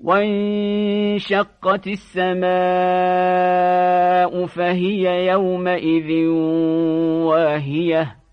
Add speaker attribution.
Speaker 1: وانشقت السماء فهي يومئذ واهية.